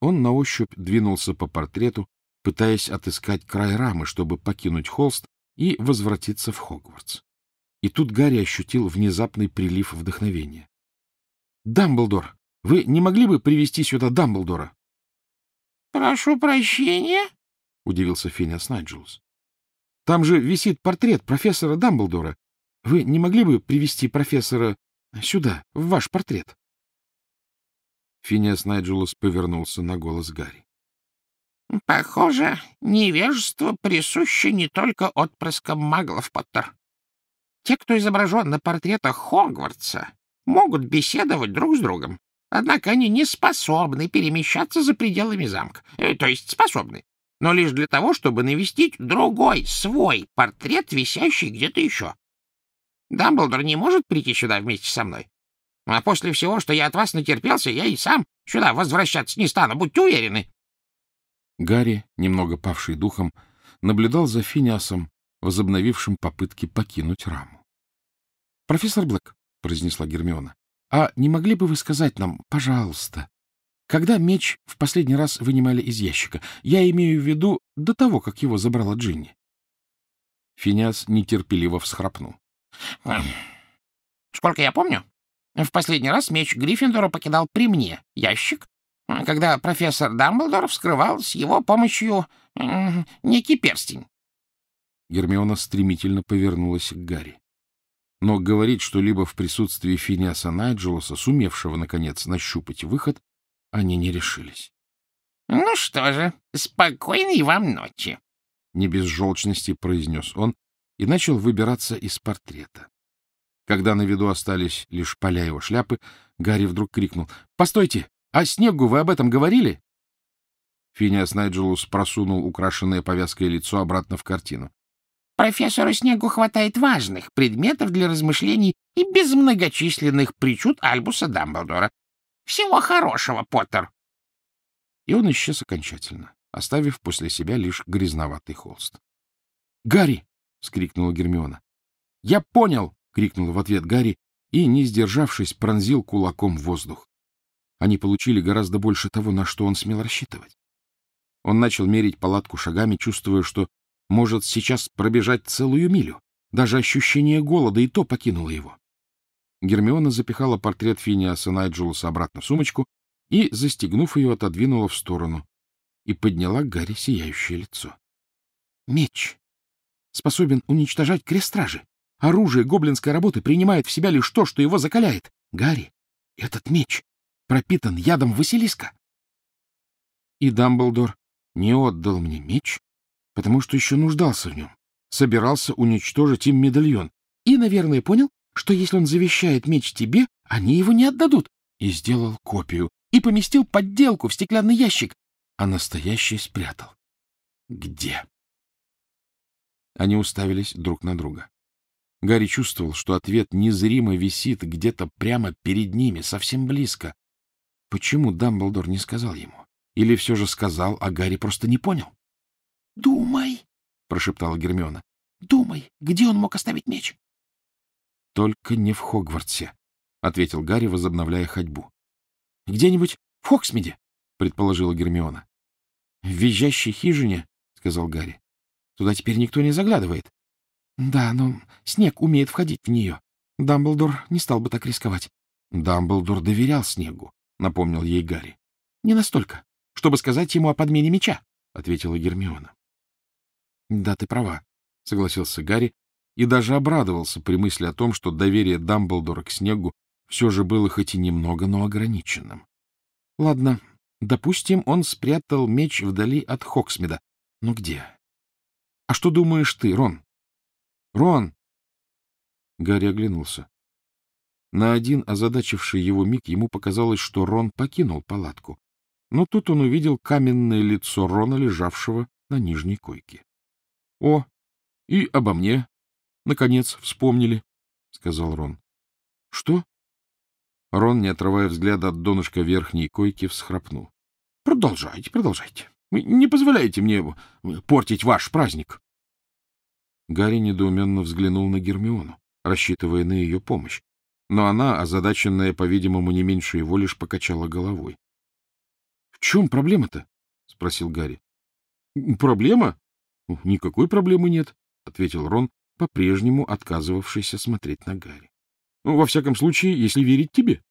Он на ощупь двинулся по портрету, пытаясь отыскать край рамы, чтобы покинуть холст и возвратиться в Хогвартс. И тут Гарри ощутил внезапный прилив вдохновения. — Дамблдор, вы не могли бы привести сюда Дамблдора? — Прошу прощения, — удивился Финиас Найджелус. — Там же висит портрет профессора Дамблдора. Вы не могли бы привести профессора сюда, в ваш портрет? Финиас Найджелус повернулся на голос Гарри. — Похоже, невежество присуще не только отпрыскам маглов, Поттер. Те, кто изображен на портретах Хогвартса, могут беседовать друг с другом, однако они не способны перемещаться за пределами замка. Э, то есть способны, но лишь для того, чтобы навестить другой, свой портрет, висящий где-то еще. Дамблдор не может прийти сюда вместе со мной. А после всего, что я от вас натерпелся, я и сам сюда возвращаться не стану, будьте уверены. Гарри, немного павший духом, наблюдал за Финиасом, возобновившим попытки покинуть раму. — Профессор Блэк, — произнесла Гермиона, — а не могли бы вы сказать нам, пожалуйста, когда меч в последний раз вынимали из ящика? Я имею в виду до того, как его забрала Джинни. Финиас нетерпеливо всхрапнул. — Сколько я помню, в последний раз меч Гриффиндора покидал при мне ящик, когда профессор Дамблдор вскрывал с его помощью некий перстень. Гермиона стремительно повернулась к Гарри. Но говорить что-либо в присутствии Финиаса Найджелоса, сумевшего, наконец, нащупать выход, они не решились. — Ну что же, спокойной вам ночи! — не без желчности произнес он и начал выбираться из портрета. Когда на виду остались лишь поля его шляпы, Гарри вдруг крикнул. — Постойте! А Снегу вы об этом говорили? Финиас Найджелус просунул украшенное повязкой лицо обратно в картину. Профессору Снегу хватает важных предметов для размышлений и без многочисленных причуд Альбуса Дамблдора. Всего хорошего, Поттер!» И он исчез окончательно, оставив после себя лишь грязноватый холст. «Гарри!» — скрикнула Гермиона. «Я понял!» — крикнула в ответ Гарри и, не сдержавшись, пронзил кулаком воздух. Они получили гораздо больше того, на что он смел рассчитывать. Он начал мерить палатку шагами, чувствуя, что может сейчас пробежать целую милю. Даже ощущение голода и то покинуло его. Гермиона запихала портрет Финиаса Найджелуса обратно в сумочку и, застегнув ее, отодвинула в сторону и подняла к Гарри сияющее лицо. Меч способен уничтожать крестражи. Оружие гоблинской работы принимает в себя лишь то, что его закаляет. Гарри, этот меч пропитан ядом Василиска. И Дамблдор не отдал мне меч, потому что еще нуждался в нем, собирался уничтожить им медальон и, наверное, понял, что если он завещает меч тебе, они его не отдадут, и сделал копию, и поместил подделку в стеклянный ящик, а настоящий спрятал. Где? Они уставились друг на друга. Гарри чувствовал, что ответ незримо висит где-то прямо перед ними, совсем близко. Почему Дамблдор не сказал ему? Или все же сказал, а Гарри просто не понял? — Думай, — прошептала Гермиона. — Думай, где он мог оставить меч? — Только не в Хогвартсе, — ответил Гарри, возобновляя ходьбу. — Где-нибудь в Хоксмиде, — предположила Гермиона. — В визжащей хижине, — сказал Гарри. — Туда теперь никто не заглядывает. — Да, но снег умеет входить в нее. Дамблдор не стал бы так рисковать. — Дамблдор доверял снегу, — напомнил ей Гарри. — Не настолько, чтобы сказать ему о подмене меча, — ответила Гермиона. — Да, ты права, — согласился Гарри и даже обрадовался при мысли о том, что доверие Дамблдора к Снегу все же было хоть и немного, но ограниченным. Ладно, допустим, он спрятал меч вдали от Хоксмида. Но где? А что думаешь ты, Рон? Рон! Гарри оглянулся. На один озадачивший его миг ему показалось, что Рон покинул палатку. Но тут он увидел каменное лицо Рона, лежавшего на нижней койке. — О, и обо мне, наконец, вспомнили, — сказал Рон. — Что? Рон, не отрывая взгляда от донышка верхней койки, всхрапнул. — Продолжайте, продолжайте. Не позволяете мне портить ваш праздник. Гарри недоуменно взглянул на Гермиону, рассчитывая на ее помощь. Но она, озадаченная, по-видимому, не меньше его, лишь покачала головой. — В чем проблема-то? — спросил Гарри. — Проблема? — Никакой проблемы нет, — ответил Рон, по-прежнему отказывавшийся смотреть на Гарри. — Во всяком случае, если верить тебе.